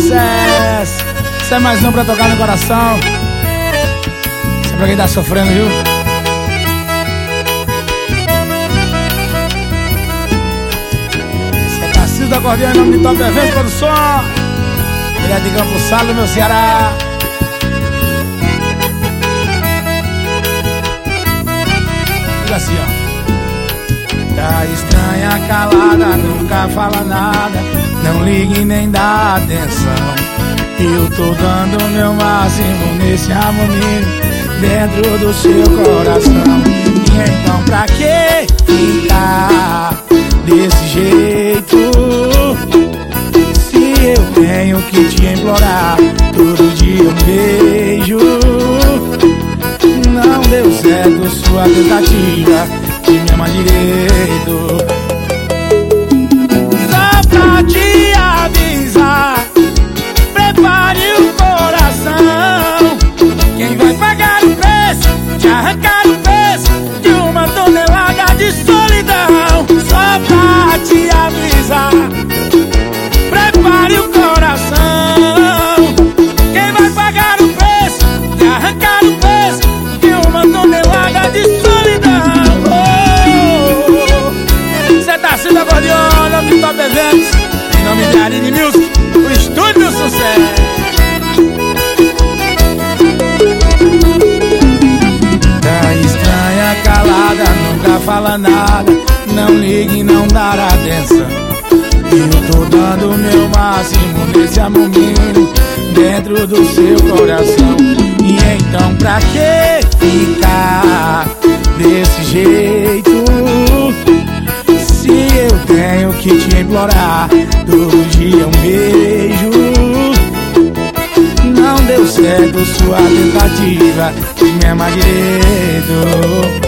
sucesso. Isso é mais um pra tocar no coração. Isso é pra quem tá sofrendo, viu? Isso é Tarcísio da Acordeão em nome de Top Eventos Produção. Ele é de Campo Salo, meu Ceará. Diga assim, ó. Tá estranha, calada, nunca fala nada. Não ligue nem dá atenção. Eu tô dando meu máximo nesse harmonia dentro do seu coração. E então pra que ficar desse jeito? Se eu tenho que te implorar todo dia um beijo. Não deu certo sua tentativa de me amar direito. Fala nada, não ligue, não dar atenção. Eu tô dando meu máximo nesse amorzinho dentro do seu coração. E então pra que ficar desse jeito? tenho que te implorar Todo dia um beijo Não deu certo sua tentativa De me amar direito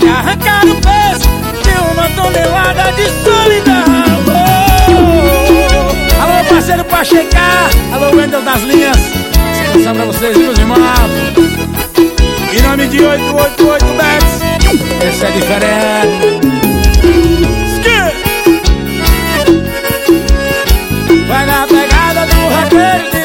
E arrancar o peso De uma tonelada de solidão? Oh. Alô parceiro pra checar Alô Wendel das linhas. Satisfação pra vocês meus irmãos? Em nome de 888 Bets Esse é diferente mujer